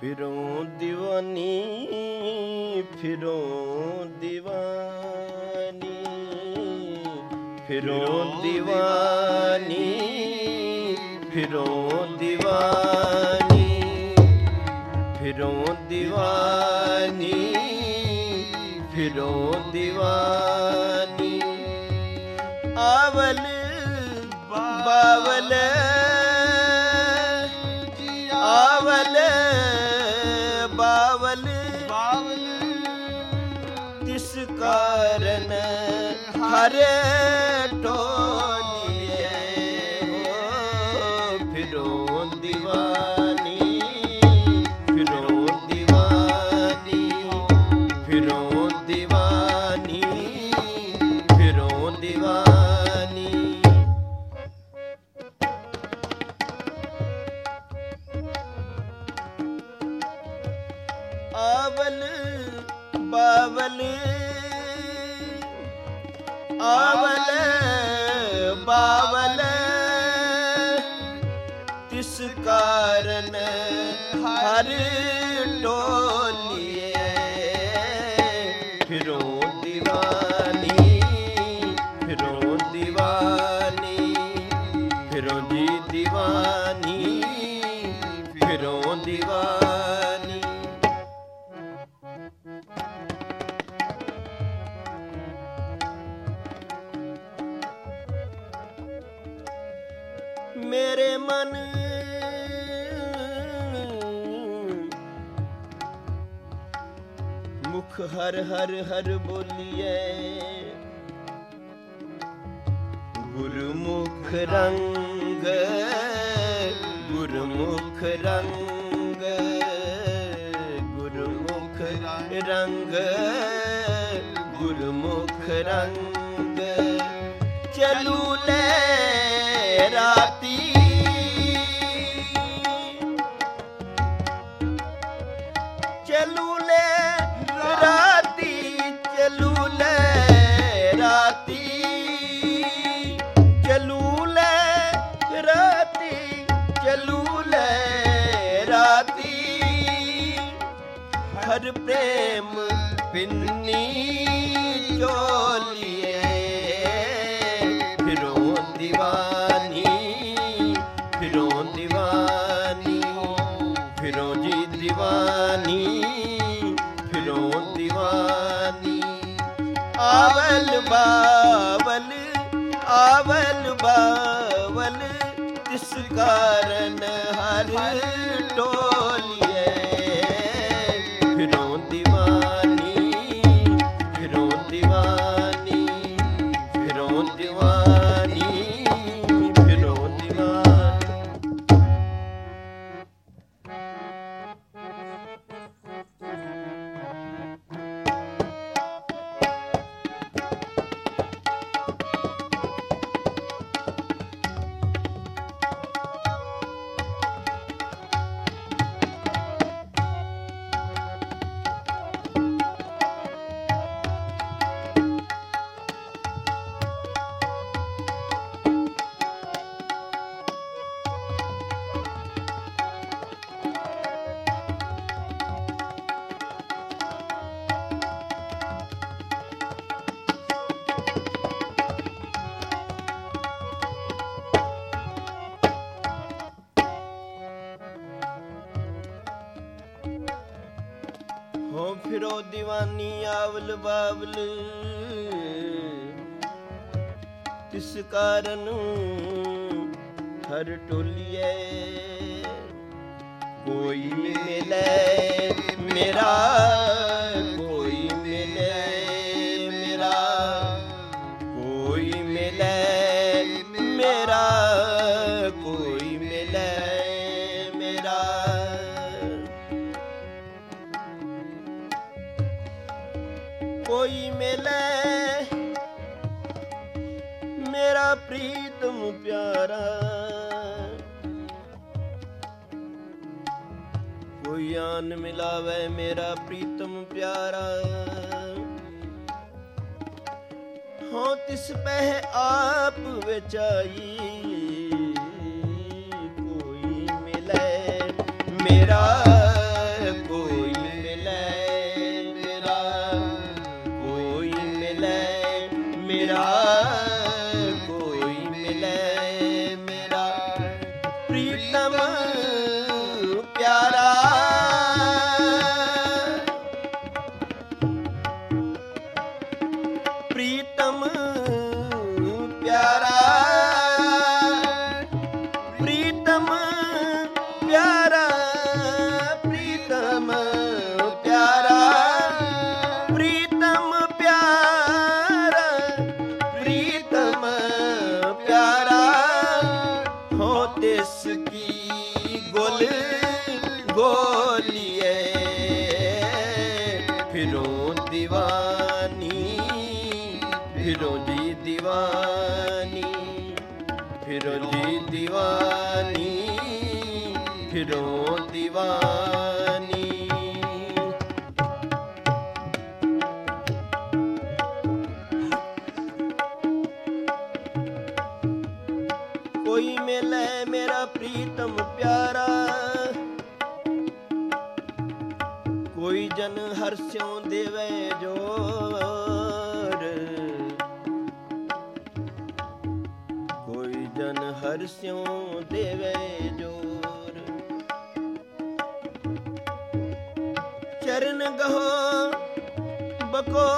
ਫਿਰੋਂ دیਵਾਨੀ ਫਿਰੋਂ دیਵਾਨੀ ਫਿਰੋਂ دیਵਾਨੀ ਫਿਰੋਂ دیਵਾਨੀ ਫਿਰੋਂ دیਵਾਨੀ ਫਿਰੋਂ دیਵਾਨੀ ਆਵਲ ਬਾਵਲੇ ਆਵਲ ਬਾਵਲ ਬੋਲੀਏ ਗੁਰਮੁਖ ਰੰਗ ਗੁਰਮੁਖ ਰੰਗ ਗੁਰਮੁਖ ਰੰਗ ਗੁਰਮੁਖ ਰੰਗ ਗੁਰ ਪ੍ਰੇਮ ਪਿੰਨੀ ਦੀਵਾਨੀ ਫਿਰੋਂ ਦੀਵਾਨੀ ਫਿਰੋਂ ਜੀ ਦੀਵਾਨੀ ਫਿਰੋਂ ਦੀਵਾਨੀ ਆਵਲ ਬਾਵਲ ਆਵਲ ਬਾਵਲ ਤਿਸ ਕਾਰਨ ਹਰ ਟੋ ਫਿਰੋ دیਵਾਨੀ ਆਵਲ ਬਾਵਲ। ਤਿਸ ਕਾਰਨ ਹਰ ਟੋਲੀਏ? ਕੋਈ ਮਿਲੇ ਮੇਰਾ ਮੇਰਾ ਪ੍ਰੀਤਮ ਪਿਆਰਾ। ਕੋਈ ਆਨ ਮਿਲਾਵੇ ਮੇਰਾ ਪ੍ਰੀਤਮ ਪਿਆਰਾ। ਹੋ, ਤਿਸ ਪਹਿ ਆਪ ਵਿਚਾਈ ਕੋਈ ਮਿਲੇ ਮੇਰਾ ਹਰ ਸਿਉ ਦੇਵੇ ਜੋਰ। ਕੋਈ ਚਰਨ ਗਹੋ ਬਕੋ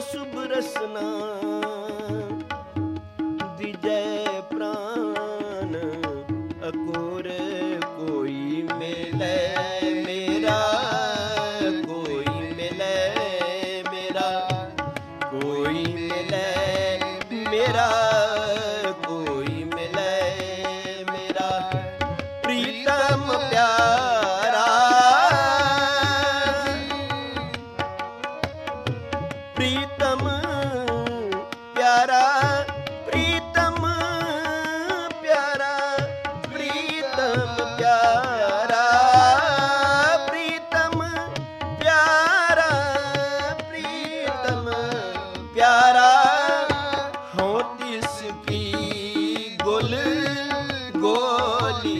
ਸੁਭ ਰਸਨਾ। ਪਿਆਰਾ। ਪ੍ਰੀਤਮ ਪਿਆਰਾ। ਪ੍ਰੀਤਮ ਪਿਆਰਾ। ਪ੍ਰੀਤਮ ਪਿਆਰਾ। ਪ੍ਰੀਤਮ ਪਿਆਰਾ। ਪ੍ਰੀਤਮ, ਪਿਆਰਾ। ਹੋ ਕੀ ਗੁਲ ਗੋਲੀ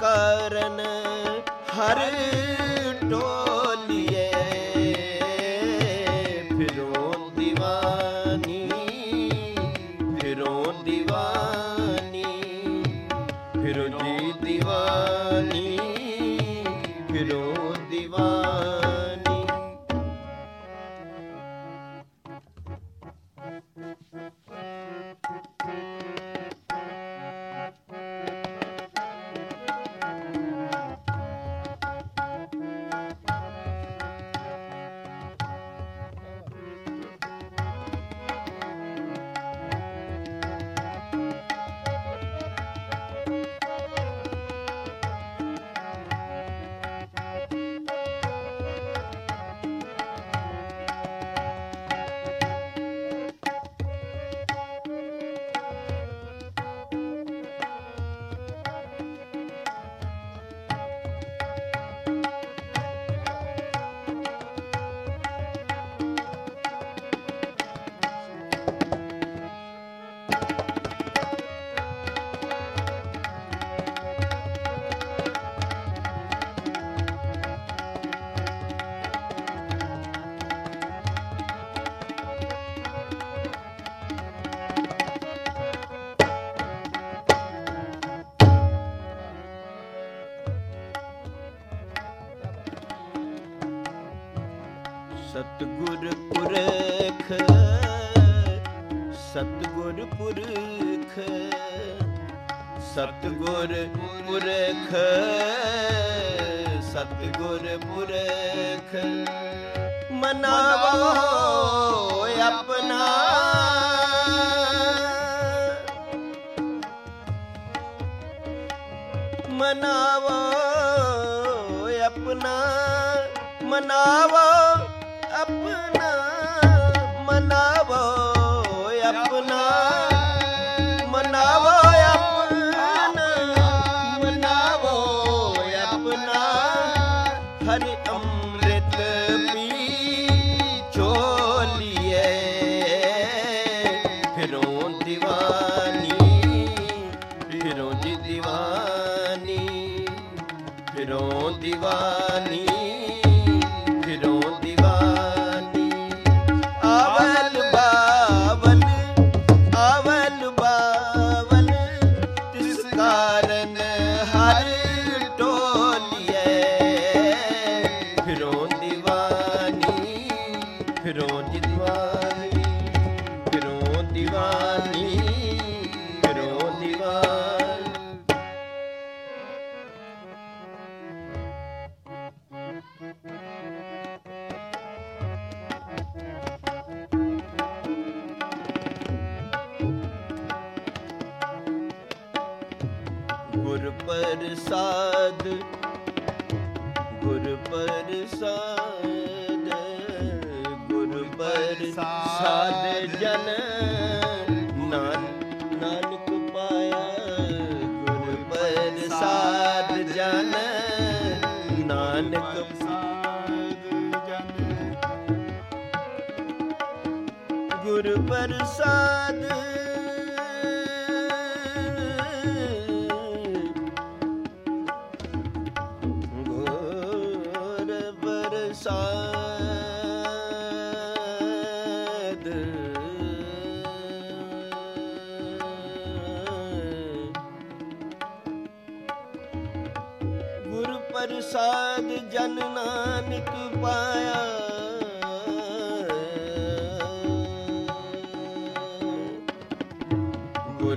ਕਰਨ ਹਰ ਟੋਲੀਏ ਬਣਾਵੋ ਆਪਣਾ। ਮਨਾਵੋ ਆਪਣਾ ਮਨਾਵੋ। ਪ੍ਰਸਾਦ ਗੁਰ ਪ੍ਰਸਾਦ ਗੁਰ ਪ੍ਰਸਾਦ ਜਨ ਨਾਨਕ ਨਾਨਕ ਪਾਇਆ ਗੁਰ ਪ੍ਰਸਾਦ ਜਨ ਨਾਨਕ ਗੁਰ ਪ੍ਰਸਾਦ।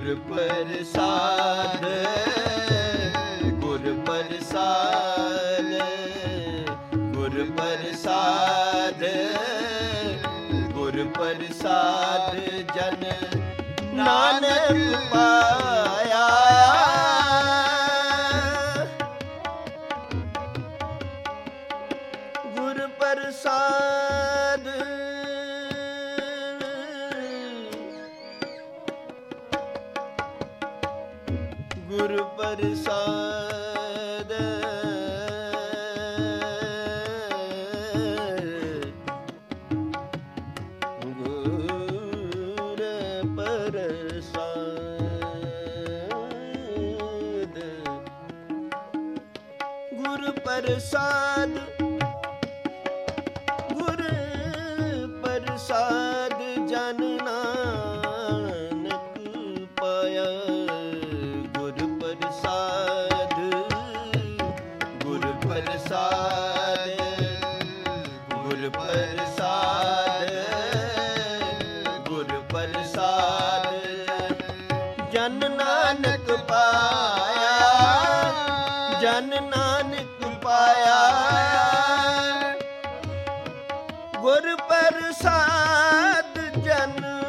ਗੁਰ ਪ੍ਰਸਾਦ ਗੁਰ ਪ੍ਰਸਾਦ ਗੁਰ ਪ੍ਰਸਾਦ ਗੁਰ ਪ੍ਰਸਾਦ ਜਨ ਨਾਨਕ ਪਾਇਆ। ਗੁਰ ਪ੍ਰਸਾਦ। ਗੁਰ ਪ੍ਰਸਾਦ। ਗੁਰ ਪ੍ਰਸਾਦ। ਗੁਰ ਪ੍ਰਸਾਦ ਜਨ ਨਾਨਕ ਗੁਰ ਪ੍ਰਸਾਦ ਜਨ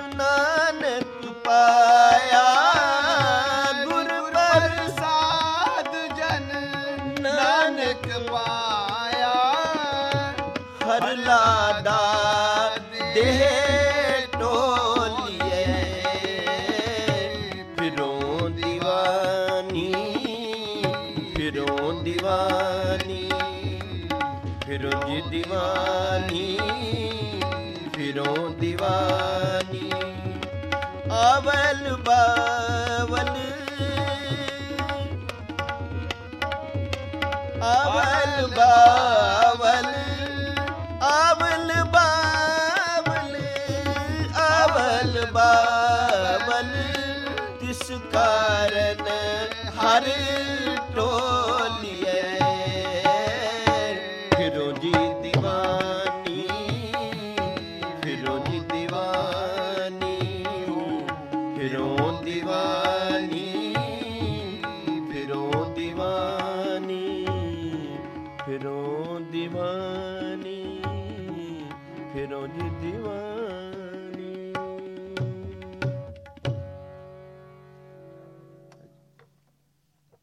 ਫਿਰੋ ਜੀ ਦੀਵਾਨੀ ਫਿਰੋ ਦੀਵਾਨੀ ਆਵਲ ਬਾਵਲ ਆਵਲ ਬਾਵਲ